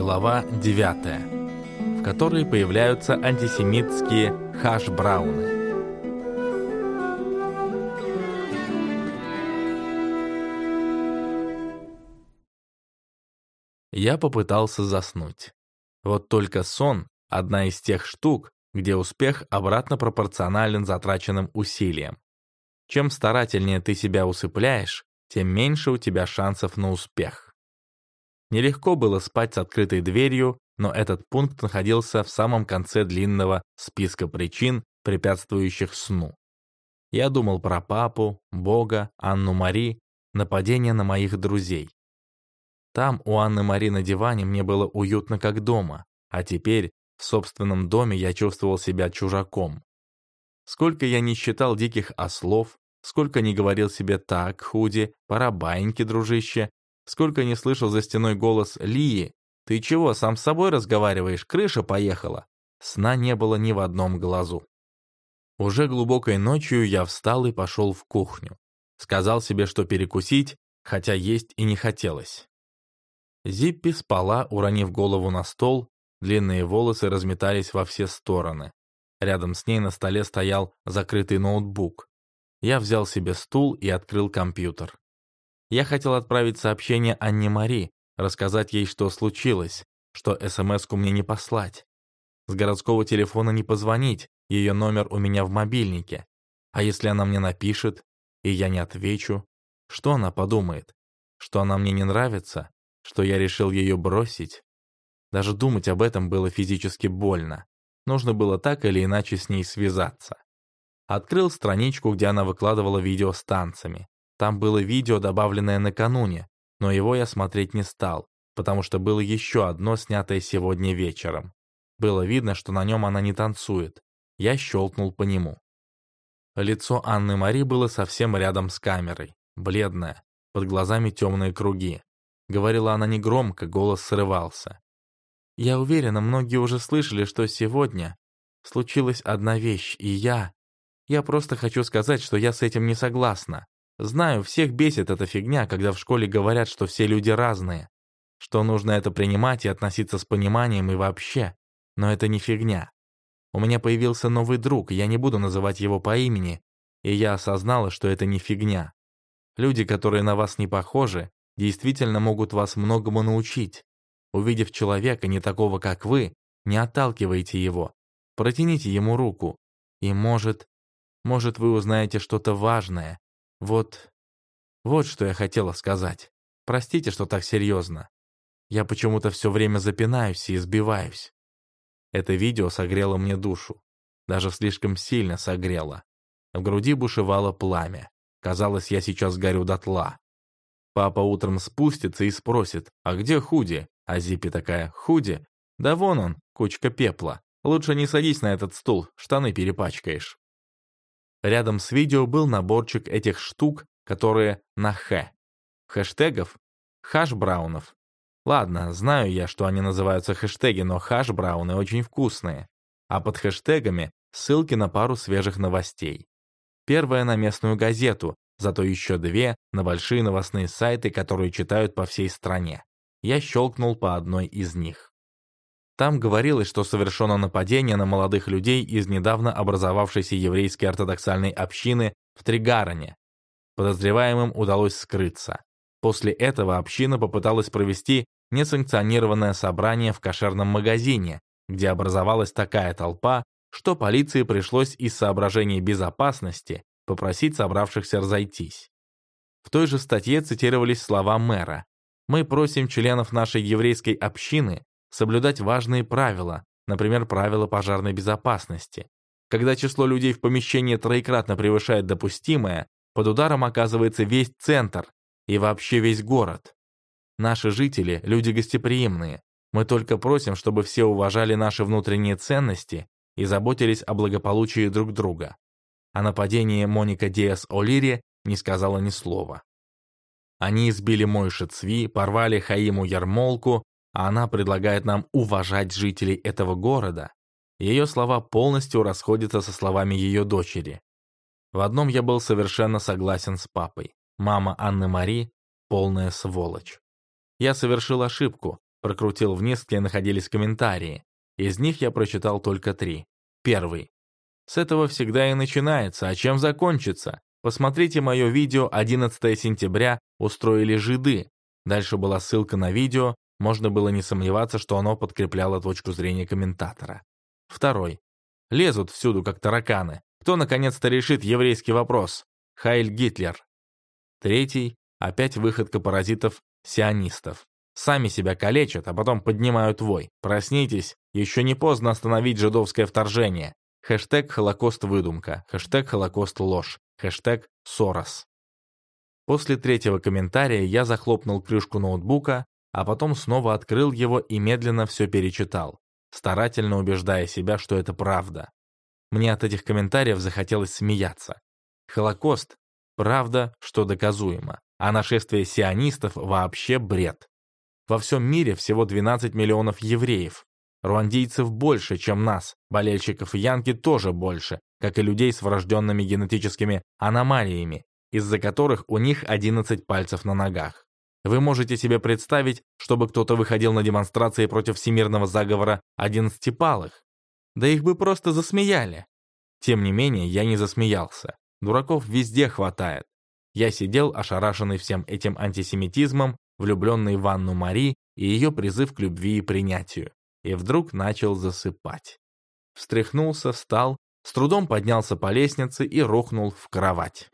глава 9, в которой появляются антисемитские хаш-брауны. Я попытался заснуть. Вот только сон — одна из тех штук, где успех обратно пропорционален затраченным усилиям. Чем старательнее ты себя усыпляешь, тем меньше у тебя шансов на успех. Нелегко было спать с открытой дверью, но этот пункт находился в самом конце длинного списка причин, препятствующих сну. Я думал про папу, Бога, Анну-Мари, нападение на моих друзей. Там у Анны Мари на диване мне было уютно как дома, а теперь в собственном доме я чувствовал себя чужаком. Сколько я не считал диких ослов, сколько не говорил себе «так, Худи, пора баиньки, дружище», сколько не слышал за стеной голос Лии «Ты чего, сам с собой разговариваешь? Крыша поехала!» Сна не было ни в одном глазу. Уже глубокой ночью я встал и пошел в кухню. Сказал себе, что перекусить, хотя есть и не хотелось. Зиппи спала, уронив голову на стол, длинные волосы разметались во все стороны. Рядом с ней на столе стоял закрытый ноутбук. Я взял себе стул и открыл компьютер. Я хотел отправить сообщение Анне Мари, рассказать ей, что случилось, что СМС-ку мне не послать. С городского телефона не позвонить, ее номер у меня в мобильнике. А если она мне напишет, и я не отвечу, что она подумает? Что она мне не нравится? что я решил ее бросить. Даже думать об этом было физически больно. Нужно было так или иначе с ней связаться. Открыл страничку, где она выкладывала видео с танцами. Там было видео, добавленное накануне, но его я смотреть не стал, потому что было еще одно, снятое сегодня вечером. Было видно, что на нем она не танцует. Я щелкнул по нему. Лицо Анны Мари было совсем рядом с камерой, бледное, под глазами темные круги. Говорила она негромко, голос срывался. «Я уверена, многие уже слышали, что сегодня случилась одна вещь, и я... Я просто хочу сказать, что я с этим не согласна. Знаю, всех бесит эта фигня, когда в школе говорят, что все люди разные, что нужно это принимать и относиться с пониманием и вообще. Но это не фигня. У меня появился новый друг, я не буду называть его по имени, и я осознала, что это не фигня. Люди, которые на вас не похожи, действительно могут вас многому научить. Увидев человека не такого, как вы, не отталкивайте его, протяните ему руку, и может, может вы узнаете что-то важное. Вот, вот что я хотела сказать. Простите, что так серьезно. Я почему-то все время запинаюсь и избиваюсь. Это видео согрело мне душу. Даже слишком сильно согрело. В груди бушевало пламя. Казалось, я сейчас горю дотла. Папа утром спустится и спросит, а где Худи? А Зипи такая, Худи? Да вон он, кучка пепла. Лучше не садись на этот стул, штаны перепачкаешь. Рядом с видео был наборчик этих штук, которые на «х». Хэштегов? Хаш-браунов. Ладно, знаю я, что они называются хэштеги, но хаш-брауны очень вкусные. А под хэштегами ссылки на пару свежих новостей. Первая на местную газету, зато еще две на большие новостные сайты, которые читают по всей стране. Я щелкнул по одной из них. Там говорилось, что совершено нападение на молодых людей из недавно образовавшейся еврейской ортодоксальной общины в Тригароне. Подозреваемым удалось скрыться. После этого община попыталась провести несанкционированное собрание в кошерном магазине, где образовалась такая толпа, что полиции пришлось из соображений безопасности попросить собравшихся разойтись. В той же статье цитировались слова мэра. «Мы просим членов нашей еврейской общины соблюдать важные правила, например, правила пожарной безопасности. Когда число людей в помещении троекратно превышает допустимое, под ударом оказывается весь центр и вообще весь город. Наши жители – люди гостеприимные. Мы только просим, чтобы все уважали наши внутренние ценности и заботились о благополучии друг друга. О нападении Моника Диас О'Лири не сказала ни слова. Они избили Мойши Цви, порвали Хаиму Ярмолку, она предлагает нам уважать жителей этого города. Ее слова полностью расходятся со словами ее дочери. В одном я был совершенно согласен с папой. Мама Анны Мари — полная сволочь. Я совершил ошибку, Прокрутил вниз, где находились комментарии. Из них я прочитал только три. Первый. С этого всегда и начинается, а чем закончится? Посмотрите мое видео 11 сентября «Устроили жиды». Дальше была ссылка на видео, можно было не сомневаться, что оно подкрепляло точку зрения комментатора. Второй. Лезут всюду, как тараканы. Кто наконец-то решит еврейский вопрос? Хайль Гитлер. Третий. Опять выходка паразитов-сионистов. Сами себя калечат, а потом поднимают вой. Проснитесь, еще не поздно остановить жидовское вторжение. Хэштег «Холокост выдумка», хэштег «Холокост ложь», хэштег «Сорос». После третьего комментария я захлопнул крышку ноутбука, а потом снова открыл его и медленно все перечитал, старательно убеждая себя, что это правда. Мне от этих комментариев захотелось смеяться. Холокост – правда, что доказуемо, а нашествие сионистов – вообще бред. Во всем мире всего 12 миллионов евреев. Руандийцев больше, чем нас, болельщиков Янки тоже больше, как и людей с врожденными генетическими аномалиями, из-за которых у них 11 пальцев на ногах. Вы можете себе представить, чтобы кто-то выходил на демонстрации против всемирного заговора одиннадцатипалых? Да их бы просто засмеяли. Тем не менее, я не засмеялся. Дураков везде хватает. Я сидел ошарашенный всем этим антисемитизмом, влюбленный в Анну Мари и ее призыв к любви и принятию. И вдруг начал засыпать. Встряхнулся, встал, с трудом поднялся по лестнице и рухнул в кровать.